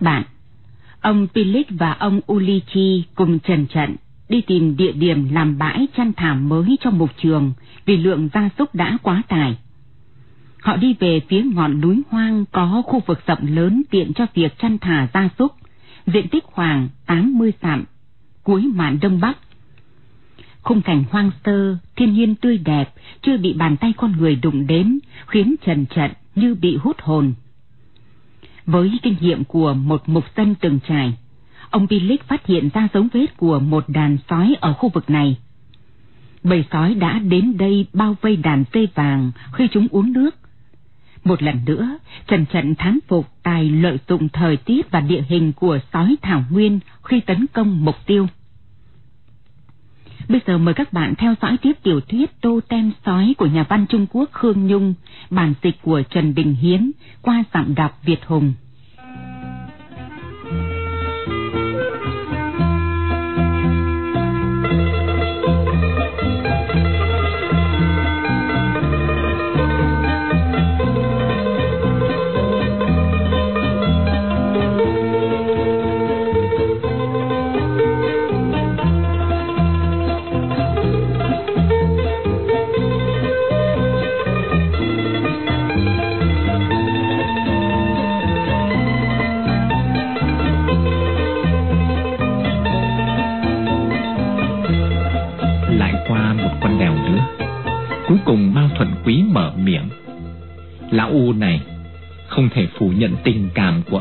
các bạn, ông Pilic và ông Ulichi cùng trần trận đi tìm địa điểm làm bãi chăn thả mới trong mục trường vì lượng gia súc đã quá tải. Họ đi về phía ngọn núi hoang có khu vực rộng lớn tiện cho việc chăn thả gia súc, diện tích khoảng 80 dặm, cuối mạn Đông Bắc. Khung cảnh hoang sơ, thiên nhiên tươi đẹp, chưa bị bàn tay con người đụng đến, khiến Trần Trận như bị hút hồn. Với kinh nghiệm của một mục dân từng trải, ông Bilic phát hiện ra dấu vết của một đàn sói ở khu vực này. Bầy sói đã đến đây bao vây đàn dê vàng khi chúng uống nước. Một lần nữa, Trần Trận thán phục tài lợi dụng thời tiết và địa hình của sói thảo nguyên khi tấn công mục tiêu. Bây giờ mời các bạn theo dõi tiếp tiểu thuyết Tô Tem Sói của nhà văn Trung Quốc Khương Nhung, bản dịch của Trần Đình Hiến, qua giọng đọc Việt Hùng.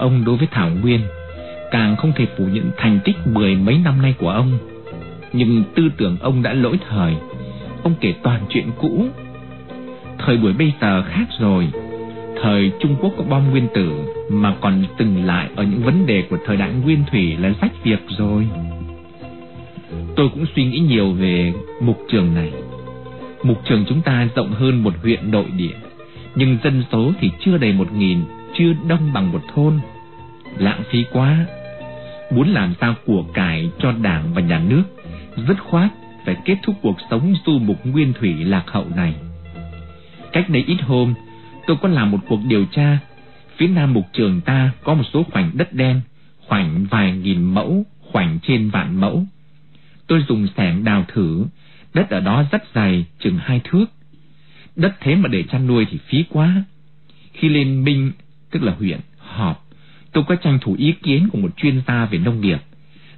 Ông đối với Thảo Nguyên, càng không thể phủ nhận thành tích mười mấy năm nay của ông. Nhưng tư tưởng ông đã lỗi thời, ông kể toàn chuyện cũ. Thời buổi bây giờ khác rồi, thời Trung Quốc có bom nguyên tử mà còn từng lại ở những vấn đề của thời đại nguyên thủy là rách việc rồi. Tôi cũng suy nghĩ nhiều về mục trường này. Mục trường chúng ta rộng hơn một huyện nội địa, nhưng dân số thì chưa đầy một nghìn, chưa đông bằng một thôn. Lãng phí quá. Muốn làm sao của cải cho đảng và nhà nước, dứt khoát phải kết thúc cuộc sống du mục nguyên thủy lạc hậu này. Cách đây ít hôm, tôi có làm một cuộc điều tra. Phía nam mục trường ta có một số khoảnh đất đen, khoảnh vài nghìn mẫu, khoảnh trên vạn mẫu. Tôi dùng xẻng đào thử, Đất ở đó rất dày, chừng hai thước. Đất thế mà để chăn nuôi thì phí quá. Khi lên Minh, tức là huyện, họp, tôi có tranh thủ ý kiến của một chuyên gia về nông nghiệp.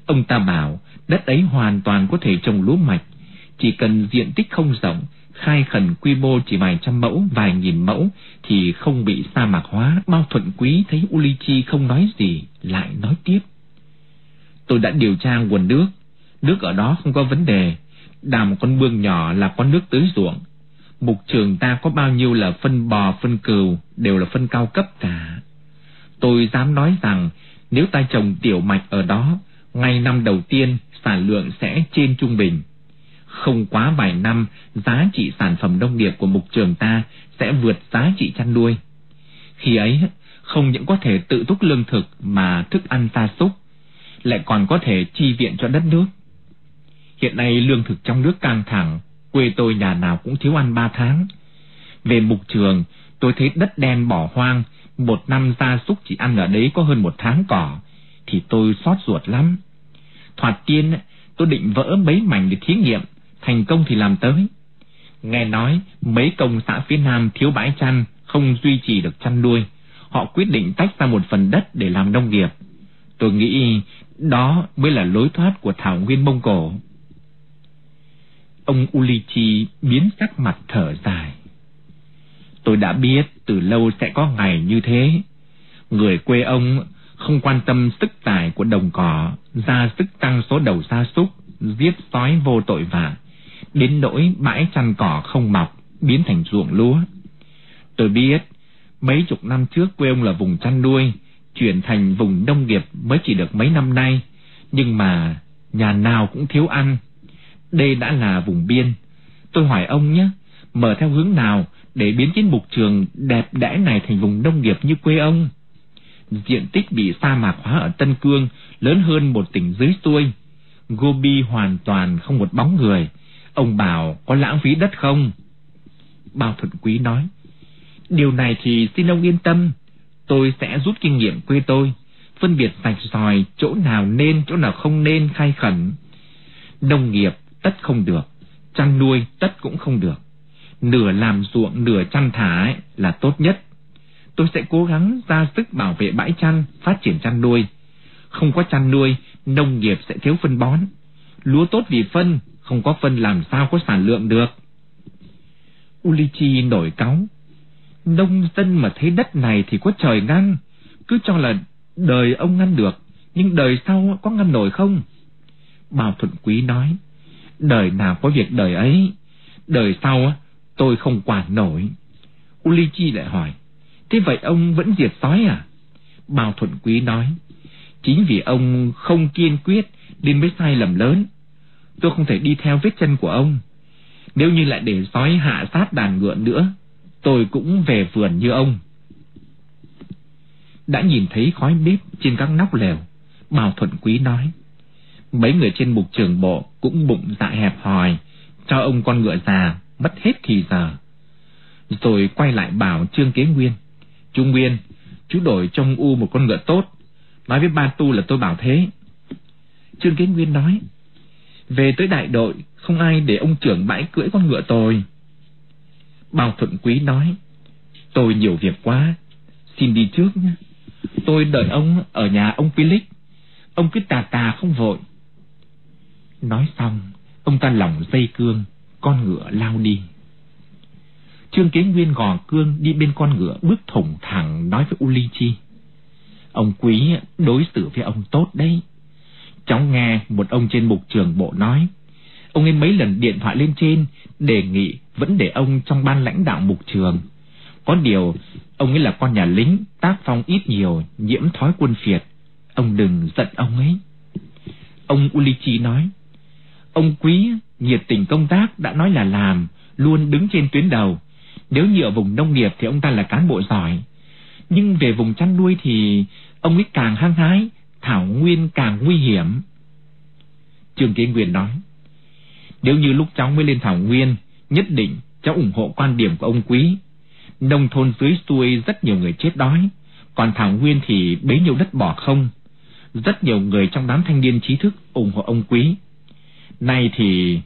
Ông ta bảo đất ấy hoàn toàn có thể trồng lúa mạch, chỉ cần diện tích không rộng, khai khẩn quy mô chỉ vài trăm mẫu, vài nghìn mẫu thì không bị sa mạc hóa. Mao thuận quý thấy Ulichi không nói gì, lại nói tiếp. Tôi đã điều tra nguồn nước, nước ở đó không có vấn đề, đào một con mương nhỏ là con nước tưới ruộng. Mục trường ta có bao nhiêu là phân bò, phân cừu, đều là phân cao cấp cả. Tôi dám nói rằng, nếu ta trồng tiểu mạch ở đó, ngay năm đầu tiên sản lượng sẽ trên trung bình. Không quá vài năm, giá trị sản phẩm nông nghiệp của mục trường ta sẽ vượt giá trị chăn nuôi. Khi ấy, không những có thể tự túc lương thực mà thức ăn gia súc, lại còn có thể chi viện cho đất nước. Hiện nay lương thực trong nước căng thẳng, quê tôi nhà nào cũng thiếu ăn ba tháng. Về mục trường, tôi thấy đất đen bỏ hoang, một năm gia súc chỉ ăn ở đấy có hơn một tháng cỏ, thì tôi xót ruột lắm. Thoạt tiên, tôi định vỡ mấy mảnh để thí nghiệm, thành công thì làm tới. Nghe nói mấy công xã phía Nam thiếu bãi chăn, không duy trì được chăn nuôi. Họ quyết định tách ra một phần đất để làm nông nghiệp. Tôi nghĩ đó mới là lối thoát của Thảo Nguyên Mông Cổ. Ông Ulichi biến sắc mặt thở dài. Tôi đã biết từ lâu sẽ có ngày như thế. Người quê ông không quan tâm sức tài của đồng cỏ, ra sức tăng số đầu gia súc, giết sói vô tội vạ, đến nỗi bãi chăn cỏ không mọc, biến thành ruộng lúa. Tôi biết, mấy chục năm trước quê ông là vùng chăn nuôi, chuyển thành vùng nông nghiệp mới chỉ được mấy năm nay, nhưng mà nhà nào cũng thiếu ăn. Đây đã là vùng biên. Tôi hỏi ông nhé, mở theo hướng nào để biến chiến mục trường đẹp đẽ này thành vùng nông nghiệp như quê ông? Diện tích bị sa mạc hóa ở Tân Cương lớn hơn một tỉnh dưới xuôi. Gobi hoàn toàn không một bóng người. Ông bảo có lãng phí đất không? Bao Thuận Quý nói, điều này thì xin ông yên tâm, tôi sẽ rút kinh nghiệm quê tôi, phân biệt sạch sòi chỗ nào nên, chỗ nào không nên khai khẩn. Nông nghiệp tất không được, chăn nuôi tất cũng không được. Nửa làm ruộng, nửa chăn thả ấy là tốt nhất. Tôi sẽ cố gắng ra sức bảo vệ bãi chăn, phát triển chăn nuôi. Không có chăn nuôi, nông nghiệp sẽ thiếu phân bón. Lúa tốt vì phân, không có phân làm sao có sản lượng được. Ulichi nổi cáu. Nông dân mà thấy đất này thì có trời ngăn, cứ cho là đời ông ngăn được, nhưng đời sau có ngăn nổi không? Bảo Thuận Quý nói, đời nào có việc đời ấy, đời sau tôi không quản nổi. Ulichi lại hỏi, thế vậy ông vẫn diệt sói à? Bào Thuận Quý nói, chính vì ông không kiên quyết nên mới sai lầm lớn. Tôi không thể đi theo vết chân của ông. Nếu như lại để sói hạ sát đàn ngựa nữa, tôi cũng về vườn như ông. Đã nhìn thấy khói bếp trên các nóc lều, Bào Thuận Quý nói. Mấy người trên mục trường bộ cũng bụng dạ hẹp hòi, cho ông con ngựa già mất hết thì giờ. Rồi quay lại bảo Trương Kế Nguyên. Chú Nguyên, chú đổi trong U một con ngựa tốt. Nói với ba tu là tôi bảo thế. Trương Kế Nguyên nói. Về tới đại đội, không ai để ông trưởng bãi cưỡi con ngựa tôi. Bao Thuận Quý nói, tôi nhiều việc quá, xin đi trước nhé. Tôi đợi ông ở nhà ông Philip, ông cứ tà tà không vội. Nói xong, ông ta lỏng dây cương, con ngựa lao đi. Trương Kế Nguyên gò cương đi bên con ngựa bước thủng thẳng nói với Uli Chi. Ông Quý đối xử với ông tốt đấy. Cháu nghe một ông trên mục trường bộ nói, ông ấy mấy lần điện thoại lên trên đề nghị vẫn để ông trong ban lãnh đạo mục trường. Có điều, ông ấy là con nhà lính, tác phong ít nhiều, nhiễm thói quân phiệt. Ông đừng giận ông ấy. Ông Ulichi nói, ông quý, nhiệt tình công tác đã nói là làm, luôn đứng trên tuyến đầu. Nếu như ở vùng nông nghiệp thì ông ta là cán bộ giỏi. Nhưng về vùng chăn nuôi thì ông ấy càng hăng hái, thảo nguyên càng nguy hiểm. Trương Kế Nguyên nói, nếu như lúc cháu mới lên thảo nguyên, nhất định cháu ủng hộ quan điểm của ông Quý. Nông thôn dưới xuôi rất nhiều người chết đói, còn thảo nguyên thì bấy nhiêu đất bỏ không. Rất nhiều người trong đám thanh niên trí thức ủng hộ ông Quý. Nay thì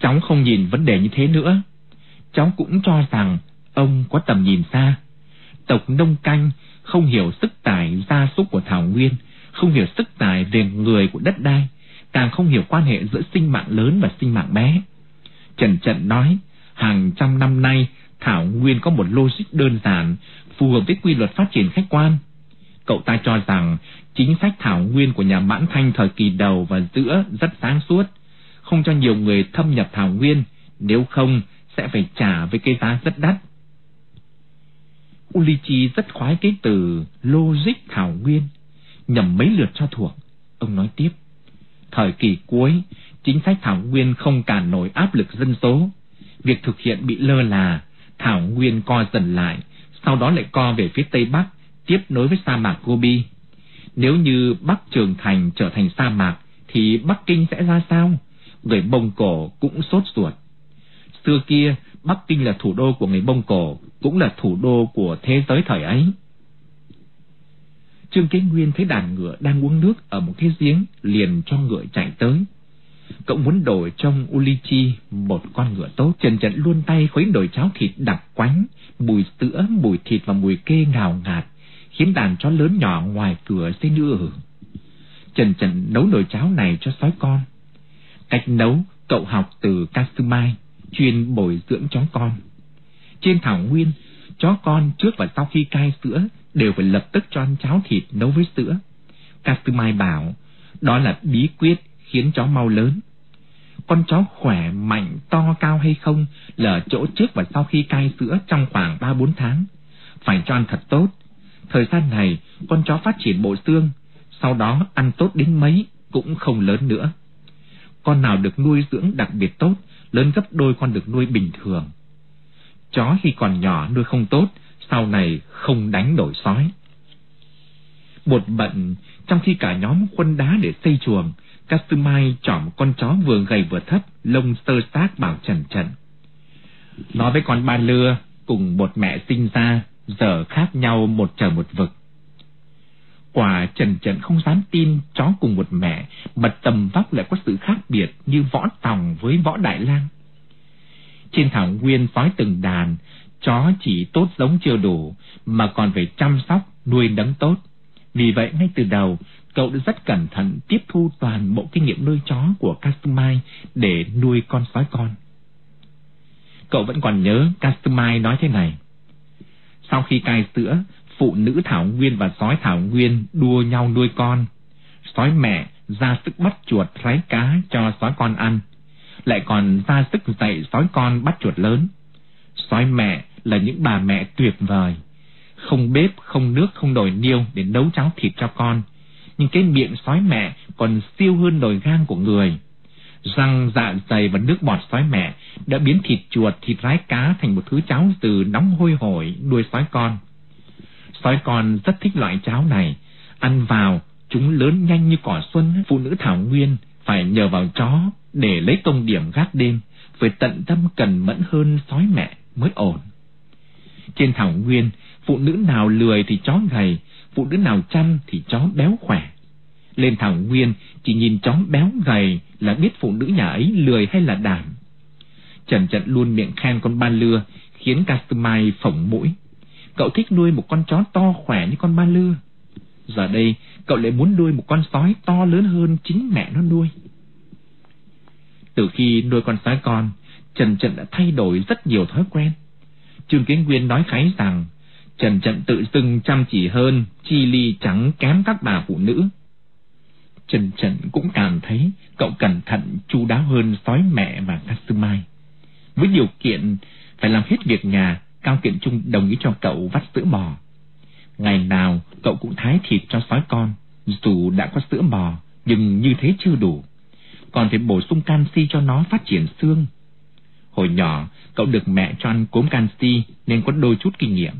cháu không nhìn vấn đề như thế nữa. Cháu cũng cho rằng ông có tầm nhìn xa. Tộc nông canh không hiểu sức tài gia súc của Thảo Nguyên, không hiểu sức tài về người của đất đai, càng không hiểu quan hệ giữa sinh mạng lớn và sinh mạng bé. Trần Trận nói, hàng trăm năm nay, Thảo Nguyên có một logic đơn giản, phù hợp với quy luật phát triển khách quan. Cậu ta cho rằng chính sách Thảo Nguyên của nhà Mãn Thanh thời kỳ đầu và giữa rất sáng suốt, không cho nhiều người thâm nhập Thảo Nguyên, nếu không sẽ phải trả với cái giá rất đắt. Ulichi rất khoái cái từ logic Thảo Nguyên, nhầm mấy lượt cho thuộc. Ông nói tiếp, thời kỳ cuối, chính sách Thảo Nguyên không cản nổi áp lực dân số. Việc thực hiện bị lơ là, Thảo Nguyên co dần lại, sau đó lại co về phía Tây Bắc, tiếp nối với sa mạc Gobi. Nếu như Bắc Trường Thành trở thành sa mạc, thì Bắc Kinh sẽ ra sao? Người Mông Cổ cũng sốt ruột. Xưa kia, Bắc Kinh là thủ đô của người Mông Cổ, cũng là thủ đô của thế giới thời ấy. Trương Kế Nguyên thấy đàn ngựa đang uống nước ở một cái giếng, liền cho ngựa chạy tới. Cậu muốn đổi trong Ulichi một con ngựa tốt, Trần Trần luôn tay khuấy nồi cháo thịt đặc quánh, mùi sữa, mùi thịt và mùi kê ngào ngạt, khiến đàn chó lớn nhỏ ngoài cửa xây nữa. Trần Trần nấu nồi cháo này cho sói con. Cách nấu Cậu học từ Casumai, chuyên bồi dưỡng chó con. Trên thảo nguyên, chó con trước và sau khi cai sữa đều phải lập tức cho ăn cháo thịt nấu với sữa. Casumai bảo, đó là bí quyết khiến chó mau lớn. Con chó khỏe, mạnh, to, cao hay không là chỗ trước và sau khi cai sữa trong khoảng 3-4 tháng. Phải cho ăn thật tốt. Thời gian này, con chó phát triển bộ xương, sau đó ăn tốt đến mấy cũng không lớn nữa. Con nào được nuôi dưỡng đặc biệt tốt, lớn gấp đôi con được nuôi bình thường. Chó khi còn nhỏ nuôi không tốt, sau này không đánh đổi sói. Một bận, trong khi cả nhóm khuân đá để xây chuồng, Kasumai chọn con chó vừa gầy vừa thấp, lông sơ xác bảo Trần Trần. Nói với con ba lưa, cùng một mẹ sinh ra, giờ khác nhau một trời một vực. Quả Trần Trần không dám tin chó cùng một mẹ, mà tầm vóc lại có sự khác biệt như võ tòng với võ đại lang. Trên thảo nguyên phói từng đàn, chó chỉ tốt giống chưa đủ, mà còn phải chăm sóc, nuôi nấng tốt. Vì vậy ngay từ đầu, cậu đã rất cẩn thận tiếp thu toàn bộ kinh nghiệm nuôi chó của Kasumai để nuôi con sói con. Cậu vẫn còn nhớ Kasumai nói thế này. Sau khi cai sữa, phụ nữ thảo nguyên và sói thảo nguyên đua nhau nuôi con. Sói mẹ ra sức bắt chuột ráy cá cho sói con ăn, lại còn ra sức dạy sói con bắt chuột lớn. Sói mẹ là những bà mẹ tuyệt vời, không bếp, không nước, không nồi niêu để nấu cháo thịt cho con. Nhưng cái miệng sói mẹ còn siêu hơn nồi gan của người. Răng, dạ dày và nước bọt sói mẹ đã biến thịt chuột, thịt rái cá thành một thứ cháo từ nóng hôi hổi nuôi sói con. Sói con rất thích loại cháo này. Ăn vào, chúng lớn nhanh như cỏ xuân. Phụ nữ Thảo Nguyên phải nhờ vào chó để lấy công điểm gác đêm. Phải tận tâm cần mẫn hơn sói mẹ mới ổn. Trên Thảo Nguyên, phụ nữ nào lười thì chó gầy, phụ nữ nào chăm thì chó béo khỏe. Lên Thảo Nguyên, chỉ nhìn chó béo gầy là biết phụ nữ nhà ấy lười hay là đảm. Trần Trận luôn miệng khen con ba lưa, khiến Castamai phỏng mũi. Cậu thích nuôi một con chó to khỏe như con ba lưa. Giờ đây, cậu lại muốn nuôi một con sói to lớn hơn chính mẹ nó nuôi. Từ khi nuôi con sói con, Trần trần đã thay đổi rất nhiều thói quen. Trương Kiến Nguyên nói khái rằng, Trần trần tự dưng chăm chỉ hơn, chi ly chẳng kém các bà phụ nữ. Trần trần cũng cảm thấy cậu cẩn thận chu đáo hơn sói mẹ và Mai. Với điều kiện phải làm hết việc nhà, Cao Kiện Trung đồng ý cho cậu vắt sữa bò. Ngày nào cậu cũng thái thịt cho sói con, dù đã có sữa bò, nhưng như thế chưa đủ. Còn phải bổ sung canxi cho nó phát triển xương. Hồi nhỏ, cậu được mẹ cho ăn cốm canxi nên có đôi chút kinh nghiệm.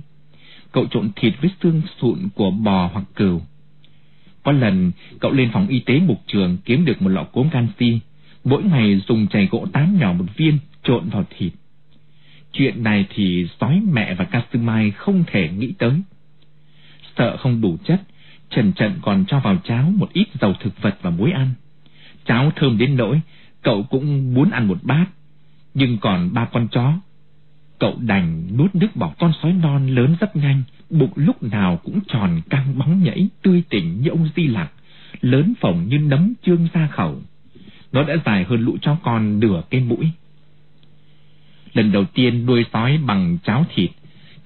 Cậu trộn thịt với xương sụn của bò hoặc cừu. Có lần, cậu lên phòng y tế mục trường kiếm được một lọ cốm canxi. Mỗi ngày dùng chày gỗ tán nhỏ một viên trộn vào thịt. Chuyện này thì sói mẹ và Kasumai không thể nghĩ tới. Sợ không đủ chất, Trần Trận còn cho vào cháo một ít dầu thực vật và muối ăn. Cháo thơm đến nỗi, cậu cũng muốn ăn một bát. Nhưng còn ba con chó. Cậu đành nuốt nước bọt con sói non lớn rất nhanh, bụng lúc nào cũng tròn căng bóng nhảy, tươi tỉnh như ông Di Lặc, lớn phồng như nấm trương ra khẩu. Nó đã dài hơn lũ chó con nửa cái mũi. Lần đầu tiên nuôi sói bằng cháo thịt,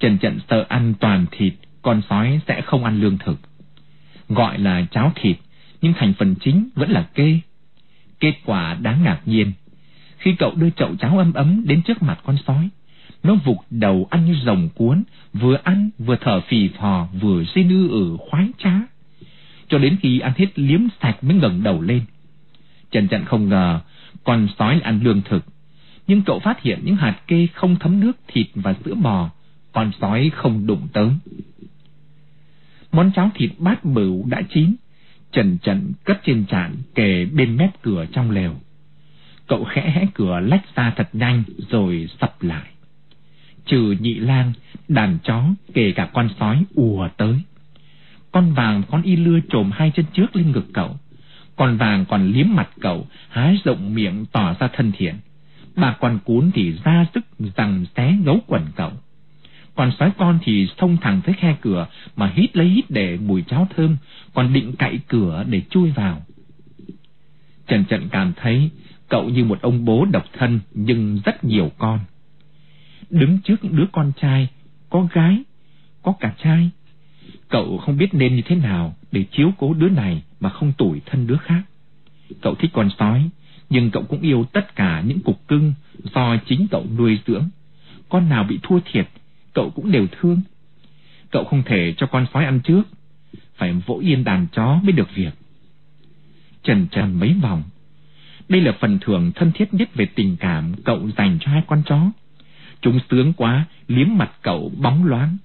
Trần Trận sợ ăn toàn thịt, con sói sẽ không ăn lương thực. Gọi là cháo thịt, nhưng thành phần chính vẫn là kê. Kết quả đáng ngạc nhiên. Khi cậu đưa chậu cháo ấm ấm đến trước mặt con sói, nó vụt đầu ăn như rồng cuốn, vừa ăn vừa thở phì phò, vừa dây ư ở khoái trá. Cho đến khi ăn hết liếm sạch mới ngẩng đầu lên. Trần Trận không ngờ con sói ăn lương thực, nhưng cậu phát hiện những hạt kê không thấm nước thịt và sữa bò, con sói không đụng tới. Món cháo thịt bát bửu đã chín, Trần Trần cất trên chạn, kề bên mép cửa trong lều. Cậu khẽ hẽ cửa lách ra thật nhanh rồi sập lại. Trừ nhị lang, đàn chó kể cả con sói ùa tới. Con vàng con y lưa trồm hai chân trước lên ngực cậu. Con vàng còn liếm mặt cậu, há rộng miệng tỏ ra thân thiện. Bà con cún thì ra sức rằng xé gấu quần cậu. Còn sói con thì xông thẳng tới khe cửa mà hít lấy hít để mùi cháo thơm, còn định cậy cửa để chui vào. Trần Trận cảm thấy Cậu như một ông bố độc thân nhưng rất nhiều con. Đứng trước những đứa con trai, có gái, có cả trai. Cậu không biết nên như thế nào để chiếu cố đứa này mà không tủi thân đứa khác. Cậu thích con sói, nhưng cậu cũng yêu tất cả những cục cưng do chính cậu nuôi dưỡng. Con nào bị thua thiệt, cậu cũng đều thương. Cậu không thể cho con sói ăn trước, phải vỗ yên đàn chó mới được việc. Trần trần mấy vòng. Đây là phần thưởng thân thiết nhất về tình cảm cậu dành cho hai con chó. Chúng sướng quá, liếm mặt cậu bóng loáng.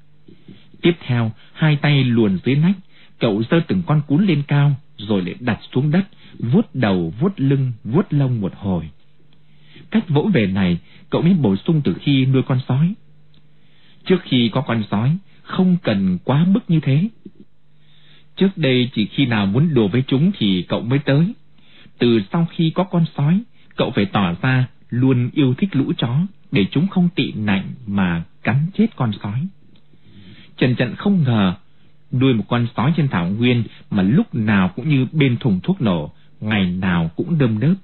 Tiếp theo, hai tay luồn dưới nách, cậu giơ từng con cún lên cao, rồi lại đặt xuống đất, vuốt đầu, vuốt lưng, vuốt lông một hồi. Cách vỗ về này, cậu mới bổ sung từ khi nuôi con sói. Trước khi có con sói, không cần quá mức như thế. Trước đây chỉ khi nào muốn đùa với chúng thì cậu mới tới. Từ sau khi có con sói, cậu phải tỏ ra luôn yêu thích lũ chó để chúng không tị nạnh mà cắn chết con sói. Trần Trận không ngờ nuôi một con sói trên thảo nguyên mà lúc nào cũng như bên thùng thuốc nổ, ngày nào cũng đơm đớp.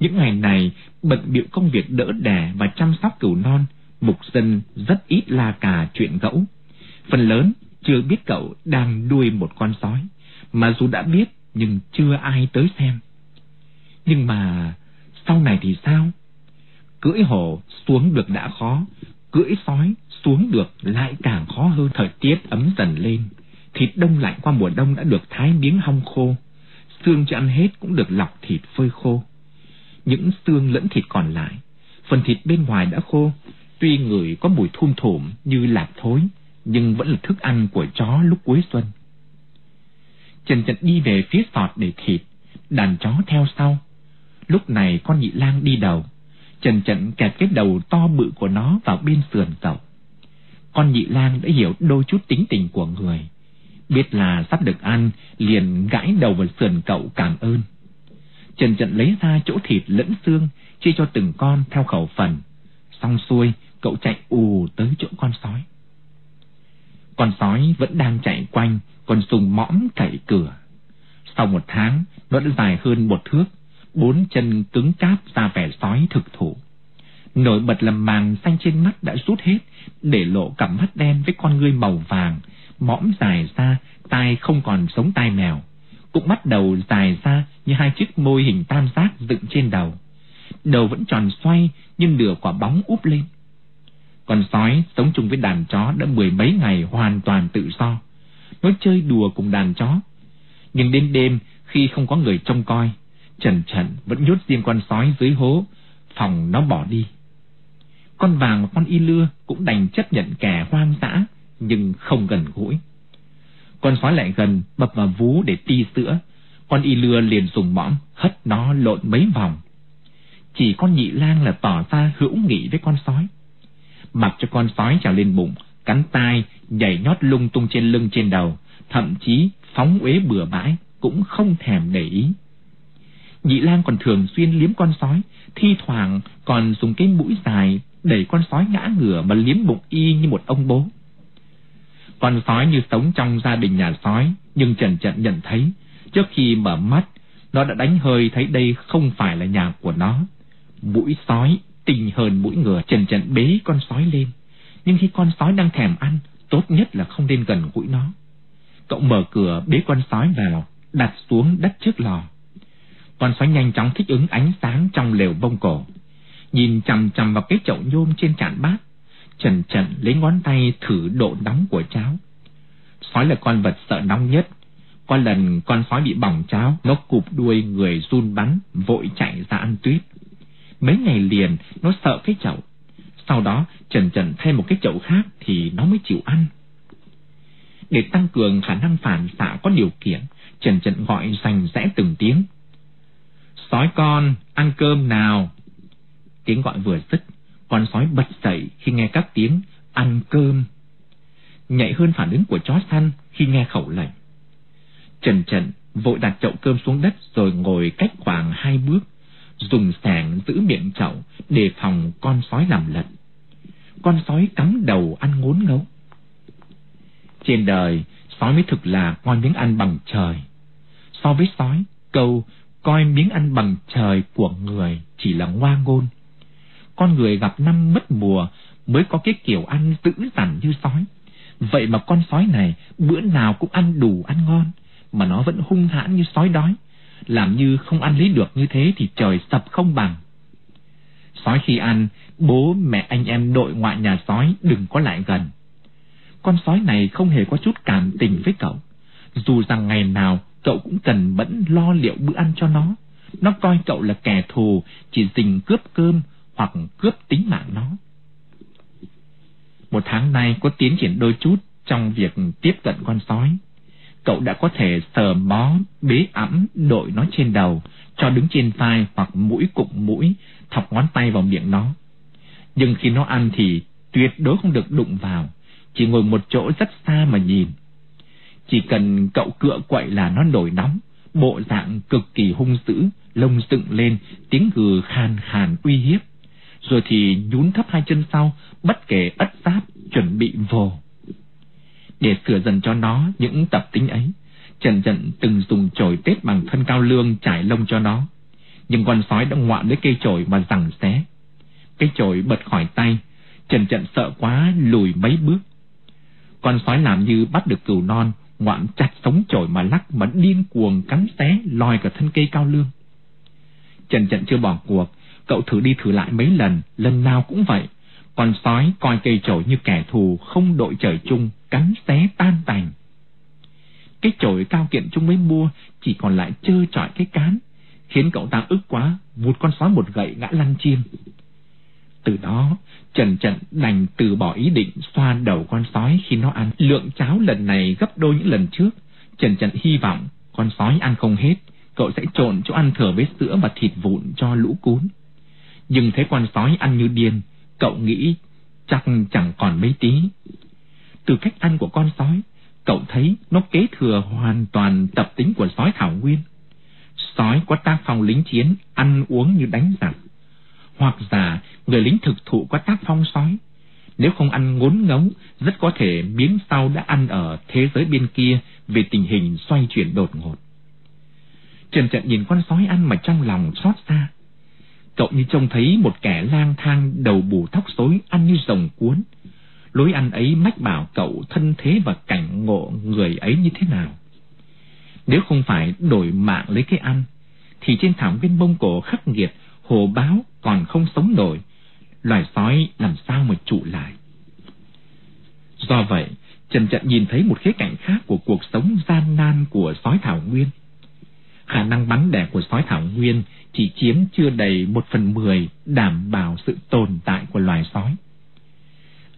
Những ngày này, bận bịu công việc đỡ đẻ và chăm sóc cừu non, mục dân rất ít la cà chuyện gẫu. Phần lớn chưa biết cậu đang nuôi một con sói, mà dù đã biết nhưng chưa ai tới xem. Nhưng mà sau này thì sao? Cưỡi hổ xuống được đã khó, cưỡi sói xuống được lại càng khó hơn. Thời tiết ấm dần lên, thịt đông lạnh qua mùa đông đã được thái miếng hong khô, xương cho ăn hết cũng được lọc thịt phơi khô. Những xương lẫn thịt còn lại, phần thịt bên ngoài đã khô, tuy người có mùi thum thủm như lạc thối, nhưng vẫn là thức ăn của chó lúc cuối xuân. Trần Trần đi về phía sọt để thịt, đàn chó theo sau. Lúc này con nhị lang đi đầu, Trần Trần kẹt cái đầu to bự của nó vào bên sườn cậu. Con nhị lang đã hiểu đôi chút tính tình của người. Biết là sắp được ăn, liền gãi đầu vào sườn cậu cảm ơn. Trần Trần lấy ra chỗ thịt lẫn xương, chia cho từng con theo khẩu phần. Xong xuôi, cậu chạy ù tới chỗ con sói. Con sói vẫn đang chạy quanh, còn dùng mõm cậy cửa. Sau một tháng, nó đã dài hơn một thước, bốn chân cứng cáp ra vẻ sói thực thụ. Nổi bật là màng xanh trên mắt đã rút hết, để lộ cặp mắt đen với con ngươi màu vàng, mõm dài ra, tai không còn sống tai mèo. Cũng bắt đầu dài ra như hai chiếc môi hình tam giác dựng trên đầu. Đầu vẫn tròn xoay nhưng nửa quả bóng úp lên. Con sói sống chung với đàn chó đã mười mấy ngày hoàn toàn tự do. Nó chơi đùa cùng đàn chó. Nhưng đến đêm khi không có người trông coi, Trần Trần vẫn nhốt riêng con sói dưới hố, phòng nó bỏ đi. Con vàng và con y lưa cũng đành chấp nhận kẻ hoang dã, nhưng không gần gũi. Con sói lại gần, bập vào vú để ti sữa, con y lưa liền dùng mõm hất nó lộn mấy vòng. Chỉ con nhị lang là tỏ ra hữu nghị với con sói mặc cho con sói trào lên bụng, cắn tai, nhảy nhót lung tung trên lưng trên đầu, thậm chí phóng uế bừa bãi, cũng không thèm để ý. Nhị lang còn thường xuyên liếm con sói, thi thoảng còn dùng cái mũi dài đẩy con sói ngã ngửa mà liếm bụng y như một ông bố. Con sói như sống trong gia đình nhà sói, nhưng Trần Trận nhận thấy, trước khi mở mắt, nó đã đánh hơi thấy đây không phải là nhà của nó. Mũi sói tình hơn mũi ngựa trần trần bế con sói lên. Nhưng khi con sói đang thèm ăn, tốt nhất là không nên gần gũi nó. Cậu mở cửa bế con sói vào, đặt xuống đất trước lò. Con sói nhanh chóng thích ứng ánh sáng trong lều bông cổ. Nhìn chằm chằm vào cái chậu nhôm trên chạn bát, Trần Trần lấy ngón tay thử độ nóng của cháo. Sói là con vật sợ nóng nhất. Có lần con sói bị bỏng cháo, nó cụp đuôi người run bắn, vội chạy ra ăn tuyết. Mấy ngày liền nó sợ cái chậu Sau đó Trần Trần thêm một cái chậu khác Thì nó mới chịu ăn Để tăng cường khả năng phản xạ có điều kiện Trần Trần gọi rành rẽ từng tiếng Sói con ăn cơm nào Tiếng gọi vừa dứt con sói bật dậy khi nghe các tiếng Ăn cơm Nhạy hơn phản ứng của chó săn Khi nghe khẩu lệnh Trần Trần vội đặt chậu cơm xuống đất Rồi ngồi cách khoảng hai bước dùng sàng giữ miệng chậu đề phòng con sói làm lật. Con sói cắm đầu ăn ngốn ngấu. Trên đời, sói mới thực là coi miếng ăn bằng trời. So với sói, câu coi miếng ăn bằng trời của người chỉ là ngoa ngôn. Con người gặp năm mất mùa mới có cái kiểu ăn dữ dằn như sói. Vậy mà con sói này bữa nào cũng ăn đủ ăn ngon, mà nó vẫn hung hãn như sói đói. Làm như không ăn lý được như thế thì trời sập không bằng. Sói khi ăn, bố mẹ anh em đội ngoại nhà sói đừng có lại gần. Con sói này không hề có chút cảm tình với cậu. Dù rằng ngày nào cậu cũng cần bẫn lo liệu bữa ăn cho nó. Nó coi cậu là kẻ thù, chỉ dình cướp cơm hoặc cướp tính mạng nó. Một tháng nay có tiến triển đôi chút trong việc tiếp cận con sói. Cậu đã có thể sờ mó, bế ẵm, đội nó trên đầu, cho đứng trên vai hoặc mũi cụm mũi, thọc ngón tay vào miệng nó. Nhưng khi nó ăn thì tuyệt đối không được đụng vào, chỉ ngồi một chỗ rất xa mà nhìn. Chỉ cần cậu cựa quậy là nó nổi nóng, bộ dạng cực kỳ hung dữ, lông dựng lên, tiếng gừ khan khàn uy hiếp. Rồi thì nhún thấp hai chân sau, bất kể ất giáp, chuẩn bị vồ. Để sửa dần cho nó những tập tính ấy, Trần Trận từng dùng chổi tết bằng thân cao lương trải lông cho nó. Nhưng con sói đã ngoạm lấy cây chổi mà rằng xé. cây chổi bật khỏi tay, Trần Trận sợ quá lùi mấy bước. Con sói làm như bắt được cừu non, ngoạm chặt sống chổi mà lắc mà điên cuồng cắn xé lòi cả thân cây cao lương. Trần Trận chưa bỏ cuộc, cậu thử đi thử lại mấy lần, lần nào cũng vậy. Con sói coi cây chổi như kẻ thù không đội trời chung, cắn xé tan tành. Cái chổi cao kiện chung mới mua chỉ còn lại trơ trọi cái cán, khiến cậu ta ức quá, vụt con sói một gậy ngã lăn chim. Từ đó, Trần Trận đành từ bỏ ý định xoa đầu con sói khi nó ăn. Lượng cháo lần này gấp đôi những lần trước. Trần Trận hy vọng con sói ăn không hết, cậu sẽ trộn chỗ ăn thừa với sữa và thịt vụn cho lũ cún. Nhưng thấy con sói ăn như điên, cậu nghĩ chắc chẳng còn mấy tí. Từ cách ăn của con sói, cậu thấy nó kế thừa hoàn toàn tập tính của sói thảo nguyên. Sói có tác phong lính chiến, ăn uống như đánh giặc hoặc giả người lính thực thụ có tác phong sói. Nếu không ăn ngốn ngấu, rất có thể miếng sau đã ăn ở thế giới bên kia về tình hình xoay chuyển đột ngột. Trần Trận nhìn con sói ăn mà trong lòng xót xa. Cậu như trông thấy một kẻ lang thang đầu bù tóc xối ăn như rồng cuốn. Lối ăn ấy mách bảo cậu thân thế và cảnh ngộ người ấy như thế nào. Nếu không phải đổi mạng lấy cái ăn, thì trên thảm nguyên Mông Cổ khắc nghiệt hồ báo còn không sống nổi, loài sói làm sao mà trụ lại. Do vậy, Trần Trận nhìn thấy một khía cạnh khác của cuộc sống gian nan của sói thảo nguyên. Khả năng bắn đẻ của sói thảo nguyên chỉ chiếm chưa đầy một phần mười đảm bảo sự tồn tại của loài sói.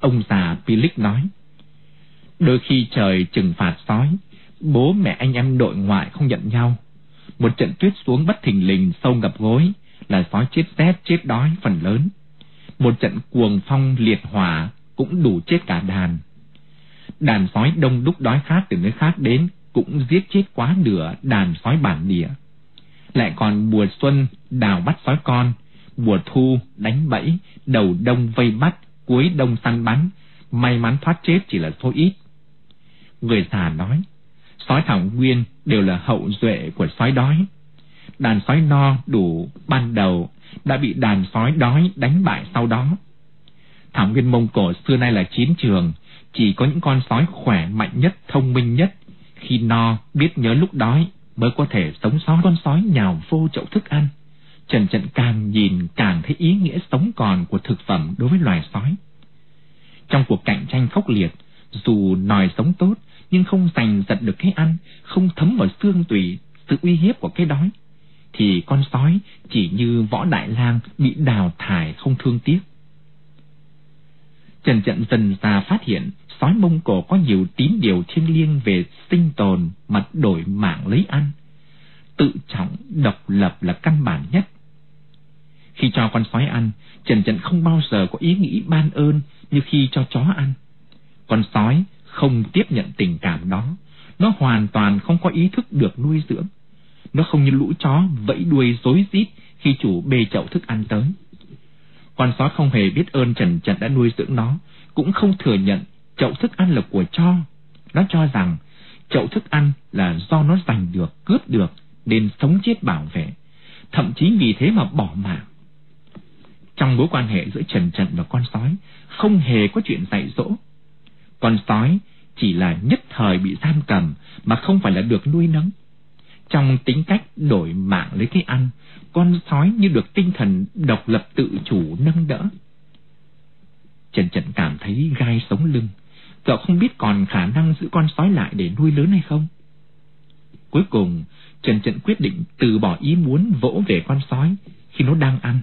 Ông già Pilic nói, đôi khi trời trừng phạt sói, bố mẹ anh em đội ngoại không nhận nhau. Một trận tuyết xuống bất thình lình sâu ngập gối, là sói chết rét chết đói phần lớn. Một trận cuồng phong liệt hỏa cũng đủ chết cả đàn. Đàn sói đông đúc đói khát từ nơi khác đến cũng giết chết quá nửa đàn sói bản địa. Lại còn mùa xuân đào bắt sói con, mùa thu đánh bẫy, đầu đông vây bắt, cuối đông săn bắn, may mắn thoát chết chỉ là số ít. Người già nói, sói thảo nguyên đều là hậu duệ của sói đói đàn sói no đủ ban đầu đã bị đàn sói đói đánh bại sau đó. Thảo nguyên Mông Cổ xưa nay là chiến trường, chỉ có những con sói khỏe mạnh nhất, thông minh nhất, khi no biết nhớ lúc đói mới có thể sống sót con sói nhào vô chậu thức ăn. Trần Trận càng nhìn càng thấy ý nghĩa sống còn của thực phẩm đối với loài sói. Trong cuộc cạnh tranh khốc liệt, dù nòi sống tốt nhưng không giành giật được cái ăn, không thấm vào xương tủy sự uy hiếp của cái đói, thì con sói chỉ như võ đại lang bị đào thải không thương tiếc. Trần Trận dần ra phát hiện sói Mông Cổ có nhiều tín điều thiêng liêng về sinh tồn mà đổi mạng lấy ăn. Tự trọng, độc lập là căn bản nhất. Khi cho con sói ăn, Trần Trận không bao giờ có ý nghĩ ban ơn như khi cho chó ăn. Con sói không tiếp nhận tình cảm đó, nó hoàn toàn không có ý thức được nuôi dưỡng. Nó không như lũ chó vẫy đuôi rối rít khi chủ bê chậu thức ăn tới. Con sói không hề biết ơn Trần Trần đã nuôi dưỡng nó, cũng không thừa nhận chậu thức ăn là của cho. Nó cho rằng chậu thức ăn là do nó giành được, cướp được, nên sống chết bảo vệ, thậm chí vì thế mà bỏ mạng. Trong mối quan hệ giữa Trần trần và con sói, không hề có chuyện dạy dỗ. Con sói chỉ là nhất thời bị giam cầm mà không phải là được nuôi nấng. Trong tính cách đổi mạng lấy cái ăn, con sói như được tinh thần độc lập tự chủ nâng đỡ. Trần Trần cảm thấy gai sống lưng, cậu không biết còn khả năng giữ con sói lại để nuôi lớn hay không. Cuối cùng, Trần Trần quyết định từ bỏ ý muốn vỗ về con sói khi nó đang ăn.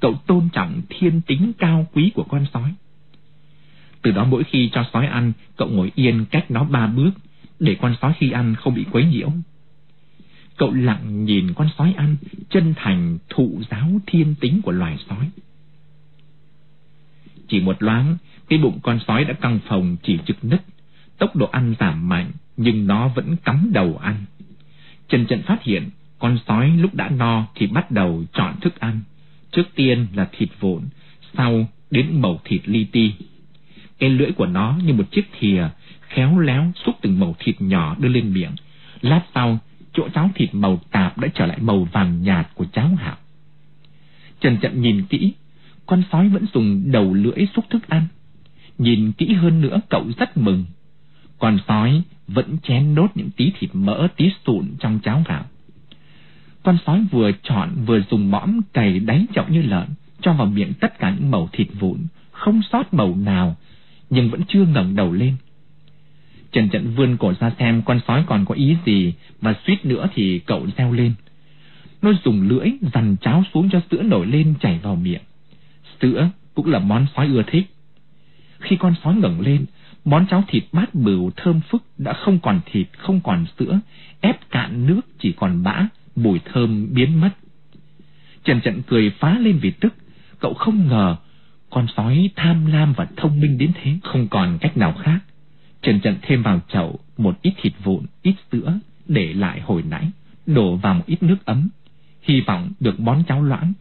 Cậu tôn trọng thiên tính cao quý của con sói. Từ đó mỗi khi cho sói ăn, cậu ngồi yên cách nó ba bước, để con sói khi ăn không bị quấy nhiễu. Cậu lặng nhìn con sói ăn, chân thành thụ giáo thiên tính của loài sói. Chỉ một loáng, cái bụng con sói đã căng phồng chỉ trực nứt, tốc độ ăn giảm mạnh, nhưng nó vẫn cắm đầu ăn. Trần Trận phát hiện, con sói lúc đã no thì bắt đầu chọn thức ăn. Trước tiên là thịt vụn, sau đến mẩu thịt li ti. Cái lưỡi của nó như một chiếc thìa, khéo léo xúc từng mẩu thịt nhỏ đưa lên miệng. Lát sau, chỗ cháo thịt màu tạp đã trở lại màu vàng nhạt của cháo hảo. Trần Trận nhìn kỹ, con sói vẫn dùng đầu lưỡi xúc thức ăn. Nhìn kỹ hơn nữa cậu rất mừng. Con sói vẫn chén nốt những tí thịt mỡ tí sụn trong cháo gạo. Con sói vừa chọn vừa dùng mõm cày đáy chậu như lợn, cho vào miệng tất cả những mẩu thịt vụn, không sót màu nào, nhưng vẫn chưa ngẩng đầu lên. Trần Trận vươn cổ ra xem con sói còn có ý gì, và suýt nữa thì cậu reo lên. Nó dùng lưỡi dằn cháo xuống cho sữa nổi lên chảy vào miệng. Sữa cũng là món sói ưa thích. Khi con sói ngẩng lên, món cháo thịt bát bửu thơm phức đã không còn thịt, không còn sữa, ép cạn nước chỉ còn bã, mùi thơm biến mất. Trần Trận cười phá lên vì tức, cậu không ngờ con sói tham lam và thông minh đến thế, không còn cách nào khác. Trần Trận thêm vào chậu một ít thịt vụn, ít sữa, để lại hồi nãy, đổ vào một ít nước ấm, hy vọng được món cháo loãng.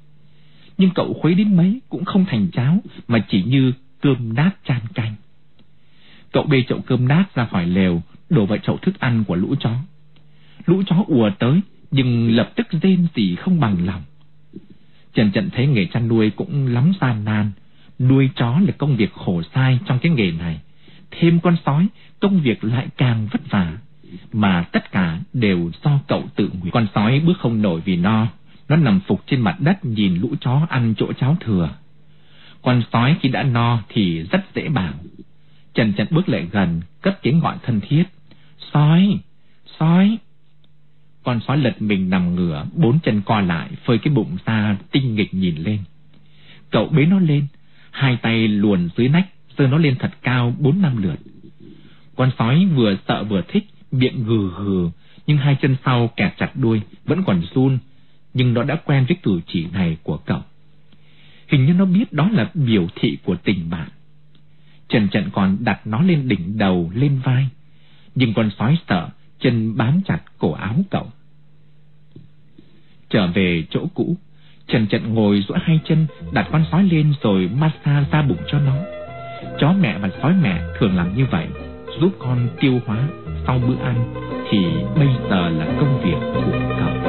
Nhưng cậu khuấy đến mấy cũng không thành cháo, mà chỉ như cơm nát chan canh. Cậu bê chậu cơm nát ra khỏi lều, đổ vào chậu thức ăn của lũ chó. Lũ chó ùa tới, nhưng lập tức rên rỉ không bằng lòng. Trần Trận thấy nghề chăn nuôi cũng lắm gian nan, nuôi chó là công việc khổ sai trong cái nghề này. Thêm con sói, công việc lại càng vất vả, mà tất cả đều do cậu tự nguyện. Con sói bước không nổi vì no, nó nằm phục trên mặt đất nhìn lũ chó ăn chỗ cháo thừa. Con sói khi đã no thì rất dễ bảo. Trần Trần bước lại gần, cất tiếng gọi thân thiết. Sói! Sói! Con sói lật mình nằm ngửa, bốn chân co lại, phơi cái bụng ra, tinh nghịch nhìn lên. Cậu bế nó lên, hai tay luồn dưới nách, giơ nó lên thật cao bốn năm lượt. Con sói vừa sợ vừa thích, miệng gừ gừ, nhưng hai chân sau kẹt chặt đuôi, vẫn còn run, nhưng nó đã quen với cử chỉ này của cậu. Hình như nó biết đó là biểu thị của tình bạn. Trần Trận còn đặt nó lên đỉnh đầu, lên vai. Nhưng con sói sợ, chân bám chặt cổ áo cậu. Trở về chỗ cũ, Trần Trận ngồi giữa hai chân, đặt con sói lên rồi massage ra bụng cho nó. Chó mẹ và sói mẹ thường làm như vậy, giúp con tiêu hóa sau bữa ăn, thì bây giờ là công việc của cậu.